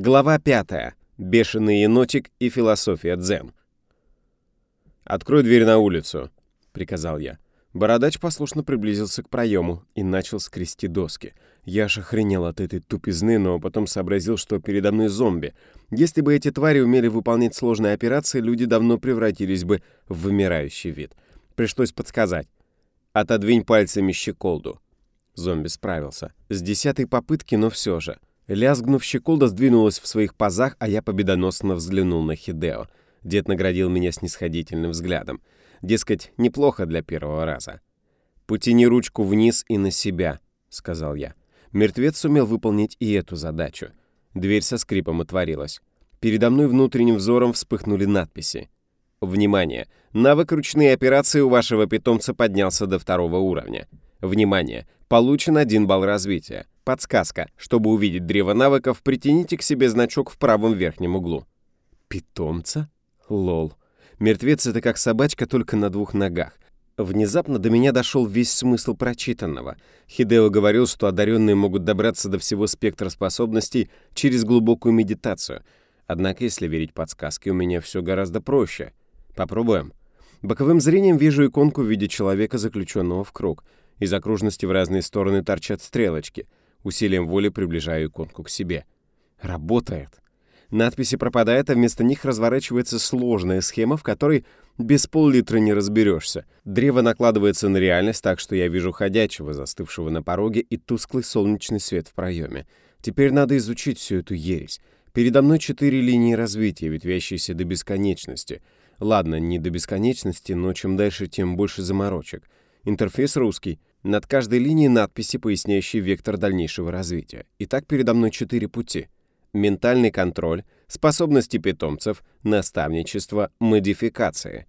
Глава 5. Бешеный енотик и философия дзен. «Открой дверь на улицу», — приказал я. Бородач послушно приблизился к проему и начал скрести доски. Я аж охренел от этой тупизны, но потом сообразил, что передо мной зомби. Если бы эти твари умели выполнять сложные операции, люди давно превратились бы в вымирающий вид. Пришлось подсказать. «Отодвинь пальцами щеколду». Зомби справился. С десятой попытки, но все же. Лязгнув, щеколда сдвинулась в своих пазах, а я победоносно взглянул на Хидео. Дед наградил меня снисходительным взглядом. Дескать, неплохо для первого раза. «Потяни ручку вниз и на себя», — сказал я. Мертвец сумел выполнить и эту задачу. Дверь со скрипом отворилась. Передо мной внутренним взором вспыхнули надписи. Внимание! Навык ручные операции у вашего питомца поднялся до второго уровня. Внимание! Получен один балл развития. Подсказка. Чтобы увидеть древо навыков, притяните к себе значок в правом верхнем углу. Питомца? Лол. Мертвец — это как собачка, только на двух ногах. Внезапно до меня дошел весь смысл прочитанного. Хидео говорил, что одаренные могут добраться до всего спектра способностей через глубокую медитацию. Однако, если верить подсказке, у меня все гораздо проще. Попробуем. Боковым зрением вижу иконку в виде человека, заключенного в круг — из окружности в разные стороны торчат стрелочки. Усилием воли приближаю иконку к себе. Работает. Надписи пропадают, а вместо них разворачивается сложная схема, в которой без пол-литра не разберешься. Древо накладывается на реальность так, что я вижу ходячего, застывшего на пороге, и тусклый солнечный свет в проеме. Теперь надо изучить всю эту ересь. Передо мной четыре линии развития, ветвящиеся до бесконечности. Ладно, не до бесконечности, но чем дальше, тем больше заморочек. Интерфейс русский. Над каждой линией надписи, поясняющие вектор дальнейшего развития. Итак, передо мной четыре пути. Ментальный контроль, способности питомцев, наставничество, модификации.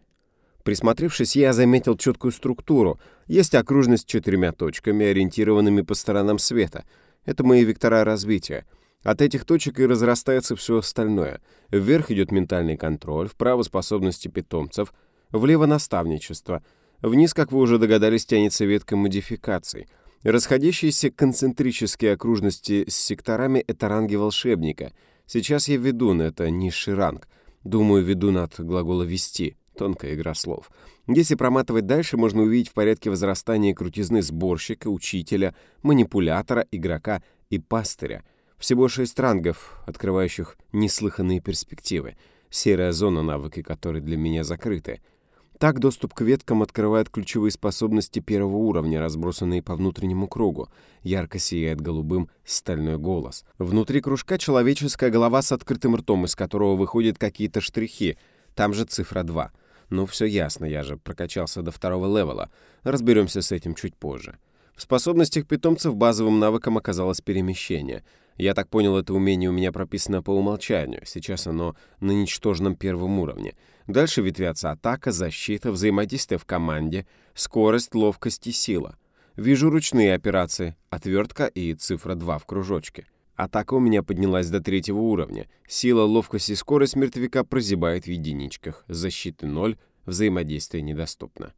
Присмотревшись, я заметил четкую структуру. Есть окружность с четырьмя точками, ориентированными по сторонам света. Это мои вектора развития. От этих точек и разрастается все остальное. Вверх идет ментальный контроль, вправо способности питомцев, влево наставничество — Вниз, как вы уже догадались, тянется ветка модификаций. Расходящиеся концентрические окружности с секторами — это ранги волшебника. Сейчас я ведун, это низший ранг. Думаю, ведун от глагола «вести». Тонкая игра слов. Если проматывать дальше, можно увидеть в порядке возрастания крутизны сборщика, учителя, манипулятора, игрока и пастыря. Всего шесть рангов, открывающих неслыханные перспективы. Серая зона, навыки которой для меня закрыты — так доступ к веткам открывает ключевые способности первого уровня, разбросанные по внутреннему кругу. Ярко сияет голубым стальной голос. Внутри кружка человеческая голова с открытым ртом, из которого выходят какие-то штрихи. Там же цифра 2. Ну, все ясно, я же прокачался до второго левела. Разберемся с этим чуть позже. В способностях питомцев базовым навыком оказалось перемещение. Я так понял, это умение у меня прописано по умолчанию. Сейчас оно на ничтожном первом уровне. Дальше ветвятся атака, защита, взаимодействие в команде, скорость, ловкость и сила. Вижу ручные операции, отвертка и цифра 2 в кружочке. Атака у меня поднялась до третьего уровня. Сила, ловкость и скорость мертвяка прозябает в единичках. Защиты 0, взаимодействие недоступно.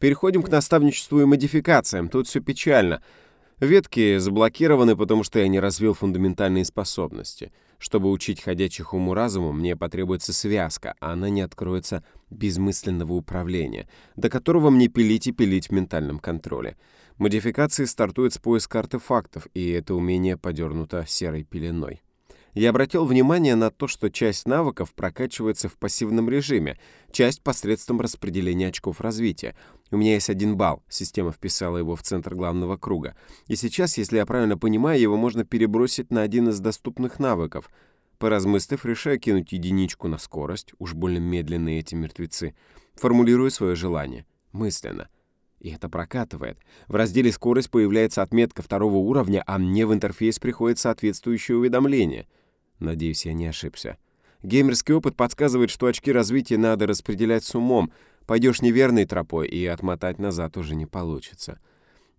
Переходим к наставничеству и модификациям. Тут все печально. Ветки заблокированы, потому что я не развил фундаментальные способности. Чтобы учить ходячих уму-разуму, мне потребуется связка, а она не откроется без мысленного управления, до которого мне пилить и пилить в ментальном контроле. Модификации стартуют с поиска артефактов, и это умение подернуто серой пеленой. Я обратил внимание на то, что часть навыков прокачивается в пассивном режиме, часть посредством распределения очков развития. У меня есть один балл, система вписала его в центр главного круга. И сейчас, если я правильно понимаю, его можно перебросить на один из доступных навыков. Поразмыслив, решаю кинуть единичку на скорость, уж больно медленные эти мертвецы. Формулирую свое желание. Мысленно. И это прокатывает. В разделе «Скорость» появляется отметка второго уровня, а мне в интерфейс приходит соответствующее уведомление — Надеюсь, я не ошибся. Геймерский опыт подсказывает, что очки развития надо распределять с умом. Пойдешь неверной тропой, и отмотать назад уже не получится.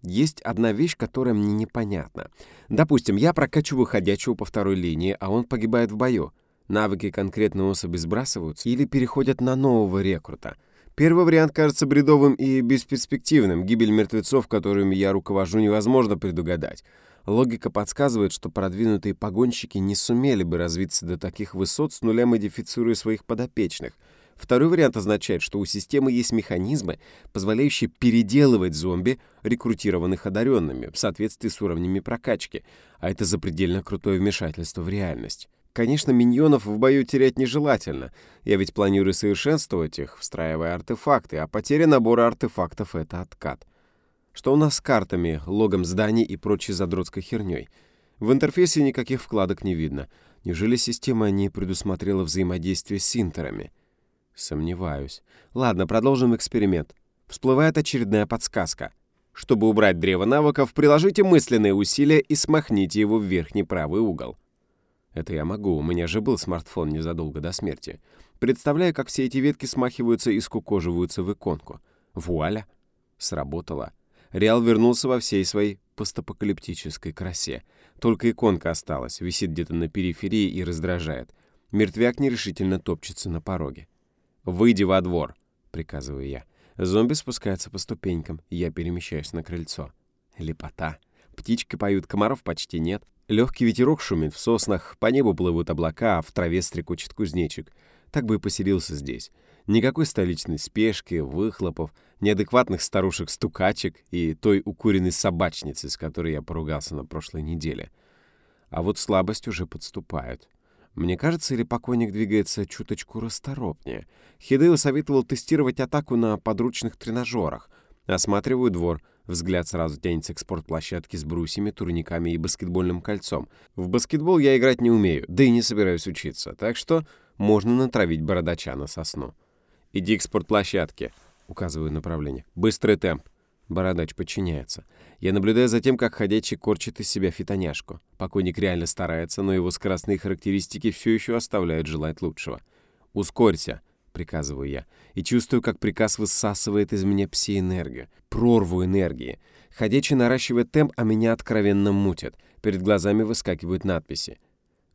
Есть одна вещь, которая мне непонятна. Допустим, я прокачиваю ходячего по второй линии, а он погибает в бою. Навыки конкретной особи сбрасываются или переходят на нового рекрута. Первый вариант кажется бредовым и бесперспективным. Гибель мертвецов, которыми я руковожу, невозможно предугадать. Логика подсказывает, что продвинутые погонщики не сумели бы развиться до таких высот с нуля модифицируя своих подопечных. Второй вариант означает, что у системы есть механизмы, позволяющие переделывать зомби, рекрутированных одаренными, в соответствии с уровнями прокачки, а это запредельно крутое вмешательство в реальность. Конечно, миньонов в бою терять нежелательно. Я ведь планирую совершенствовать их, встраивая артефакты, а потеря набора артефактов — это откат. Что у нас с картами, логом зданий и прочей задротской херней? В интерфейсе никаких вкладок не видно. Неужели система не предусмотрела взаимодействие с интерами? Сомневаюсь. Ладно, продолжим эксперимент. Всплывает очередная подсказка. Чтобы убрать древо навыков, приложите мысленные усилия и смахните его в верхний правый угол. Это я могу, у меня же был смартфон незадолго до смерти. Представляю, как все эти ветки смахиваются и скукоживаются в иконку. Вуаля! Сработало. Реал вернулся во всей своей постапокалиптической красе. Только иконка осталась, висит где-то на периферии и раздражает. Мертвяк нерешительно топчется на пороге. «Выйди во двор», — приказываю я. Зомби спускается по ступенькам, я перемещаюсь на крыльцо. Лепота. Птички поют, комаров почти нет. Легкий ветерок шумит в соснах, по небу плывут облака, а в траве стрекочет кузнечик. Так бы и поселился здесь. Никакой столичной спешки, выхлопов, неадекватных старушек-стукачек и той укуренной собачницы, с которой я поругался на прошлой неделе. А вот слабость уже подступает. Мне кажется, или покойник двигается чуточку расторопнее. Хидео советовал тестировать атаку на подручных тренажерах. Осматриваю двор. Взгляд сразу тянется к спортплощадке с брусьями, турниками и баскетбольным кольцом. В баскетбол я играть не умею, да и не собираюсь учиться, так что можно натравить бородача на сосну. «Иди к спортплощадке», — указываю направление. «Быстрый темп». Бородач подчиняется. Я наблюдаю за тем, как ходячий корчит из себя фитоняшку. Покойник реально старается, но его скоростные характеристики все еще оставляют желать лучшего. «Ускорься», — приказываю я, и чувствую, как приказ высасывает из меня пси-энергию, прорву энергии. Ходячий наращивает темп, а меня откровенно мутит. Перед глазами выскакивают надписи.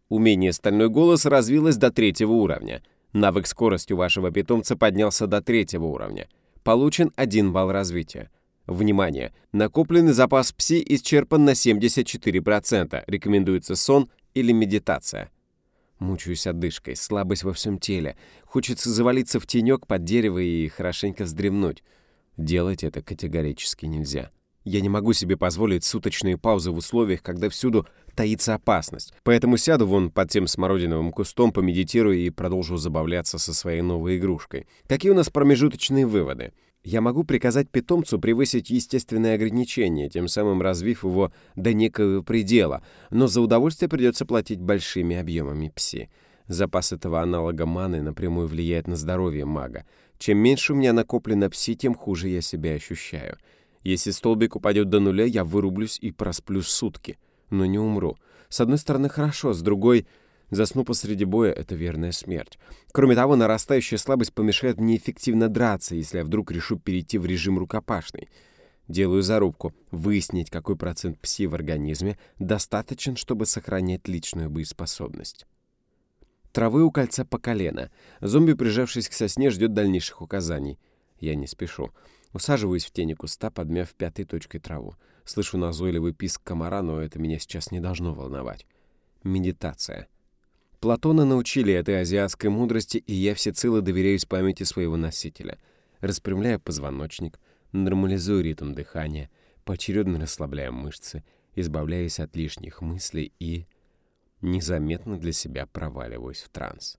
Умение «Стальной голос» развилось до третьего уровня. Навык скорости у вашего питомца поднялся до третьего уровня. Получен 1 балл развития. Внимание! Накопленный запас ПСИ исчерпан на 74%. Рекомендуется сон или медитация. Мучаюсь одышкой, слабость во всем теле. Хочется завалиться в тенек под дерево и хорошенько вздремнуть. Делать это категорически нельзя. Я не могу себе позволить суточные паузы в условиях, когда всюду таится опасность. Поэтому сяду вон под тем смородиновым кустом, помедитирую и продолжу забавляться со своей новой игрушкой. Какие у нас промежуточные выводы? Я могу приказать питомцу превысить естественные ограничения, тем самым развив его до некого предела, но за удовольствие придется платить большими объемами пси. Запас этого аналога маны напрямую влияет на здоровье мага. Чем меньше у меня накоплено пси, тем хуже я себя ощущаю. Если столбик упадет до нуля, я вырублюсь и просплю сутки, но не умру. С одной стороны, хорошо, с другой... Засну посреди боя — это верная смерть. Кроме того, нарастающая слабость помешает мне эффективно драться, если я вдруг решу перейти в режим рукопашный. Делаю зарубку. Выяснить, какой процент пси в организме достаточен, чтобы сохранять личную боеспособность. Травы у кольца по колено. Зомби, прижавшись к сосне, ждет дальнейших указаний. Я не спешу. Усаживаюсь в тени куста, подмяв пятой точкой траву. Слышу назойливый писк комара, но это меня сейчас не должно волновать. Медитация. Платона научили этой азиатской мудрости, и я всецело доверяюсь памяти своего носителя. Распрямляю позвоночник, нормализую ритм дыхания, поочередно расслабляю мышцы, избавляюсь от лишних мыслей и незаметно для себя проваливаюсь в транс.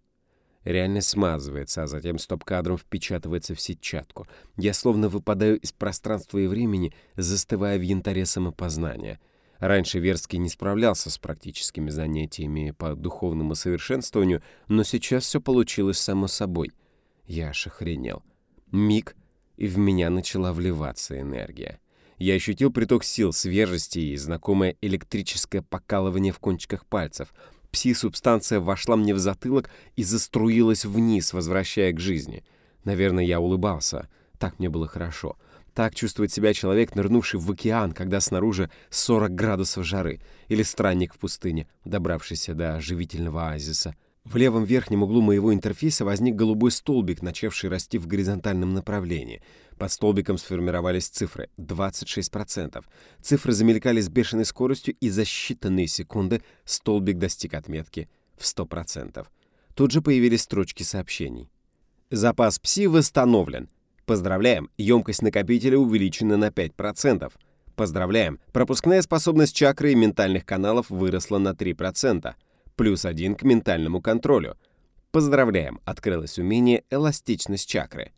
Реальность смазывается, а затем стоп-кадром впечатывается в сетчатку. Я словно выпадаю из пространства и времени, застывая в янтаре самопознания. Раньше Верский не справлялся с практическими занятиями по духовному совершенствованию, но сейчас все получилось само собой. Я аж охренел. Миг, и в меня начала вливаться энергия. Я ощутил приток сил, свежести и знакомое электрическое покалывание в кончиках пальцев — Пси-субстанция вошла мне в затылок и заструилась вниз, возвращая к жизни. Наверное, я улыбался. Так мне было хорошо. Так чувствует себя человек, нырнувший в океан, когда снаружи 40 градусов жары, или странник в пустыне, добравшийся до живительного оазиса, В левом верхнем углу моего интерфейса возник голубой столбик, начавший расти в горизонтальном направлении. Под столбиком сформировались цифры — 26%. Цифры замелькали с бешеной скоростью, и за считанные секунды столбик достиг отметки в 100%. Тут же появились строчки сообщений. Запас ПСИ восстановлен. Поздравляем, емкость накопителя увеличена на 5%. Поздравляем, пропускная способность чакры и ментальных каналов выросла на 3% плюс один к ментальному контролю. Поздравляем, открылось умение «Эластичность чакры».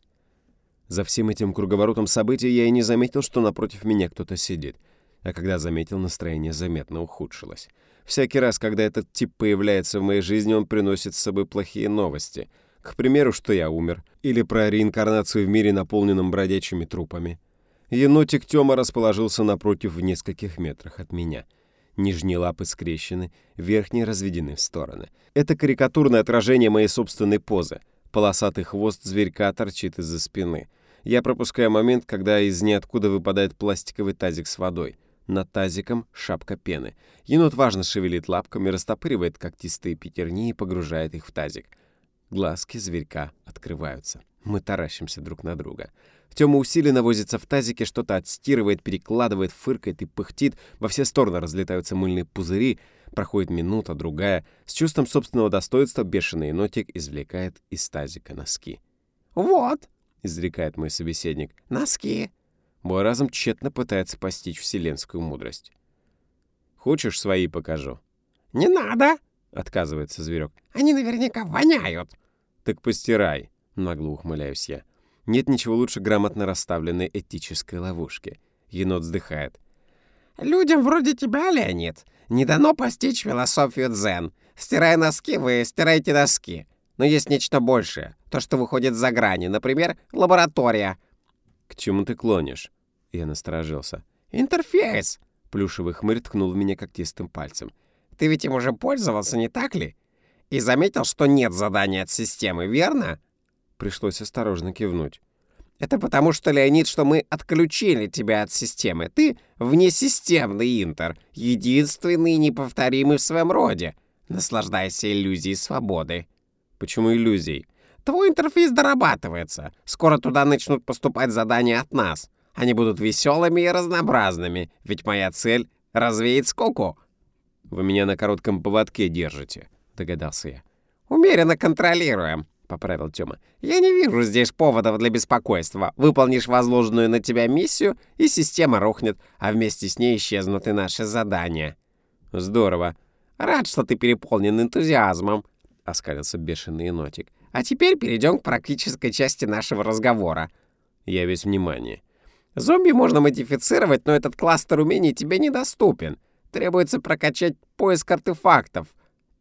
За всем этим круговоротом событий я и не заметил, что напротив меня кто-то сидит. А когда заметил, настроение заметно ухудшилось. Всякий раз, когда этот тип появляется в моей жизни, он приносит с собой плохие новости. К примеру, что я умер. Или про реинкарнацию в мире, наполненном бродячими трупами. Енотик Тёма расположился напротив в нескольких метрах от меня — Нижние лапы скрещены, верхние разведены в стороны. Это карикатурное отражение моей собственной позы. Полосатый хвост зверька торчит из-за спины. Я пропускаю момент, когда из ниоткуда выпадает пластиковый тазик с водой. Над тазиком шапка пены. Енот важно шевелит лапками, растопыривает когтистые пятерни и погружает их в тазик. Глазки зверька открываются. Мы таращимся друг на друга. Тёма усиленно возится в тазике, что-то отстирывает, перекладывает, фыркает и пыхтит. Во все стороны разлетаются мыльные пузыри. Проходит минута, другая. С чувством собственного достоинства бешеный енотик извлекает из тазика носки. «Вот», — изрекает мой собеседник, — «носки». Мой разум тщетно пытается постичь вселенскую мудрость. «Хочешь, свои покажу?» «Не надо», — отказывается зверек. «Они наверняка воняют». «Так постирай», — нагло ухмыляюсь я. Нет ничего лучше грамотно расставленной этической ловушки. Енот вздыхает. «Людям вроде тебя, Леонид, не дано постичь философию дзен. Стирая носки, вы стираете доски. Но есть нечто большее, то, что выходит за грани, например, лаборатория». «К чему ты клонишь?» Я насторожился. «Интерфейс!» Плюшевый хмырь ткнул в меня когтистым пальцем. «Ты ведь им уже пользовался, не так ли? И заметил, что нет задания от системы, верно?» Пришлось осторожно кивнуть. «Это потому что, Леонид, что мы отключили тебя от системы. Ты внесистемный интер, единственный и неповторимый в своем роде. Наслаждайся иллюзией свободы». «Почему иллюзий?» «Твой интерфейс дорабатывается. Скоро туда начнут поступать задания от нас. Они будут веселыми и разнообразными, ведь моя цель — развеять скуку». «Вы меня на коротком поводке держите», — догадался я. «Умеренно контролируем. — поправил Тёма. «Я не вижу здесь поводов для беспокойства. Выполнишь возложенную на тебя миссию, и система рухнет, а вместе с ней исчезнут и наши задания». «Здорово. Рад, что ты переполнен энтузиазмом», — оскалился бешеный енотик. «А теперь перейдем к практической части нашего разговора». «Я весь внимание». «Зомби можно модифицировать, но этот кластер умений тебе недоступен. Требуется прокачать поиск артефактов.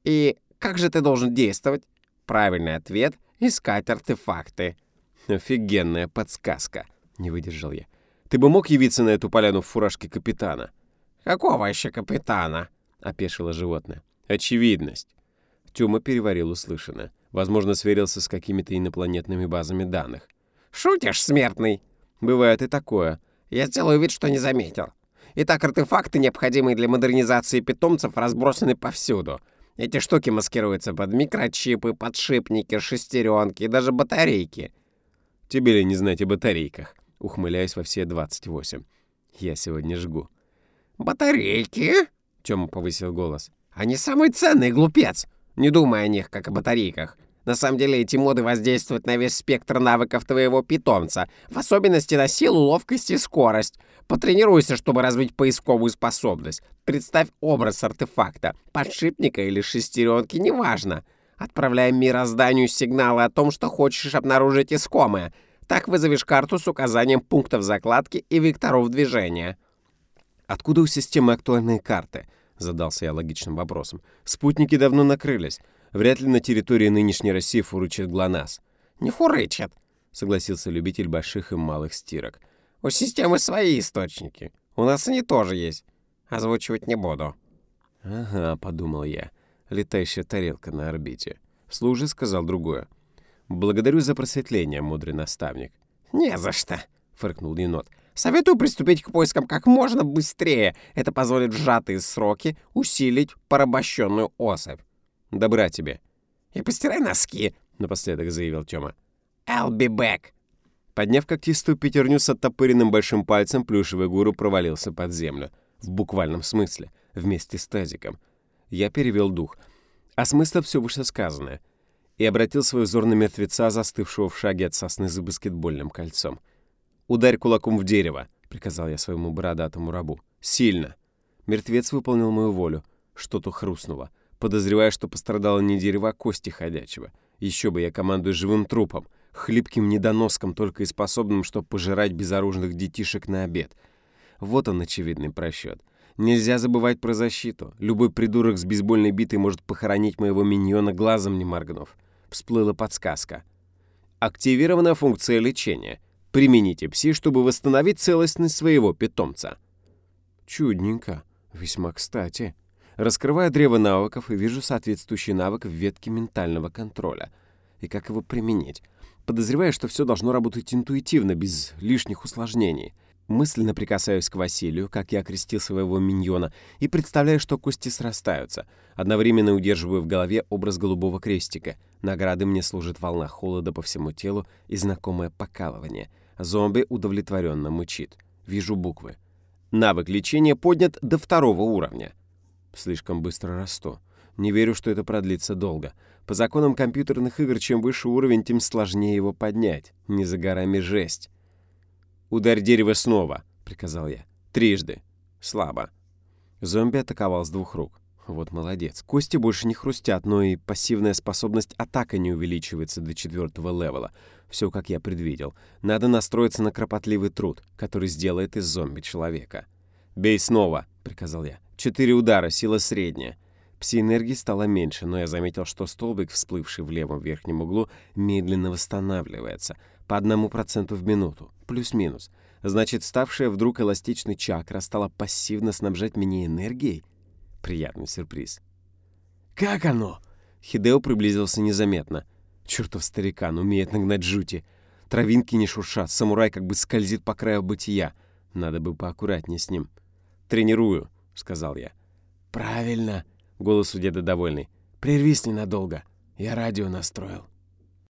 И как же ты должен действовать?» Правильный ответ — искать артефакты. Офигенная подсказка, не выдержал я. Ты бы мог явиться на эту поляну в фуражке капитана? Какого еще капитана? Опешило животное. Очевидность. Тёма переварил услышанное. Возможно, сверился с какими-то инопланетными базами данных. «Шутишь, смертный?» «Бывает и такое». «Я сделаю вид, что не заметил. Итак, артефакты, необходимые для модернизации питомцев, разбросаны повсюду. Эти штуки маскируются под микрочипы, подшипники, шестеренки и даже батарейки. Тебе ли не знать о батарейках? Ухмыляюсь во все 28. Я сегодня жгу. «Батарейки?» — Тёма повысил голос. «Они самый ценный, глупец! Не думай о них, как о батарейках. На самом деле эти моды воздействуют на весь спектр навыков твоего питомца, в особенности на силу, ловкость и скорость. Потренируйся, чтобы развить поисковую способность. Представь образ артефакта, подшипника или шестеренки, неважно. Отправляем мирозданию сигналы о том, что хочешь обнаружить искомое. Так вызовешь карту с указанием пунктов закладки и векторов движения. «Откуда у системы актуальные карты?» — задался я логичным вопросом. «Спутники давно накрылись. Вряд ли на территории нынешней России фурычит ГЛОНАСС. «Не фурычат», — согласился любитель больших и малых стирок. «У системы свои источники. У нас они тоже есть. Озвучивать не буду». «Ага», — подумал я. Летающая тарелка на орбите. Вслух же сказал другое. «Благодарю за просветление, мудрый наставник». «Не за что», — фыркнул енот. «Советую приступить к поискам как можно быстрее. Это позволит в сжатые сроки усилить порабощенную особь. Добра тебе. и постирай носки», — напоследок заявил Тёма. «I'll be back». Подняв когтистую пятерню с оттопыренным большим пальцем, плюшевый гуру провалился под землю. В буквальном смысле, вместе с тазиком. Я перевел дух. Осмыслив все вышесказанное. И обратил свой взор на мертвеца, застывшего в шаге от сосны за баскетбольным кольцом. «Ударь кулаком в дерево», — приказал я своему бородатому рабу. «Сильно». Мертвец выполнил мою волю. Что-то хрустнуло. Подозревая, что пострадало не дерево, а кости ходячего. Еще бы я командую живым трупом хлипким недоноском, только и способным, чтобы пожирать безоружных детишек на обед. Вот он очевидный просчет. Нельзя забывать про защиту. Любой придурок с бейсбольной битой может похоронить моего миньона, глазом не моргнув. Всплыла подсказка. Активирована функция лечения. Примените пси, чтобы восстановить целостность своего питомца. Чудненько. Весьма кстати. Раскрываю древо навыков и вижу соответствующий навык в ветке ментального контроля. И как его применить? Подозреваю, что все должно работать интуитивно, без лишних усложнений. Мысленно прикасаюсь к Василию, как я окрестил своего миньона, и представляю, что кости срастаются. Одновременно удерживаю в голове образ голубого крестика. Награды мне служит волна холода по всему телу и знакомое покалывание. Зомби удовлетворенно мычит. Вижу буквы. Навык лечения поднят до второго уровня. Слишком быстро расту. Не верю, что это продлится долго. По законам компьютерных игр, чем выше уровень, тем сложнее его поднять. Не за горами жесть. «Ударь дерево снова», — приказал я. «Трижды. Слабо». Зомби атаковал с двух рук. Вот молодец. Кости больше не хрустят, но и пассивная способность атака не увеличивается до четвертого левела. Все, как я предвидел. Надо настроиться на кропотливый труд, который сделает из зомби человека. «Бей снова», — приказал я. «Четыре удара, сила средняя. Пси-энергии стало меньше, но я заметил, что столбик, всплывший в левом верхнем углу, медленно восстанавливается. По одному проценту в минуту. Плюс-минус. Значит, ставшая вдруг эластичной чакра стала пассивно снабжать меня энергией? Приятный сюрприз. «Как оно?» Хидео приблизился незаметно. Чертов старикан, умеет нагнать жути. Травинки не шуршат, самурай как бы скользит по краю бытия. Надо бы поаккуратнее с ним. «Тренирую», — сказал я. «Правильно», Голос у деда довольный. «Прервись ненадолго. Я радио настроил».